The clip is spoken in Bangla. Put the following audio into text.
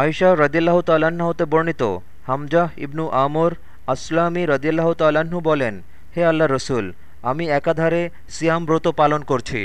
আয়শা রদিল্লাহ তাল্লাহ্ন হতে বর্ণিত হামজাহ ইবনু আমর আসলামী রদিল্লাহ তাল্লাহ্ন বলেন, হে আল্লাহ রসুল, আমি একাধারে সিয়াম ব্রত পালন করছি।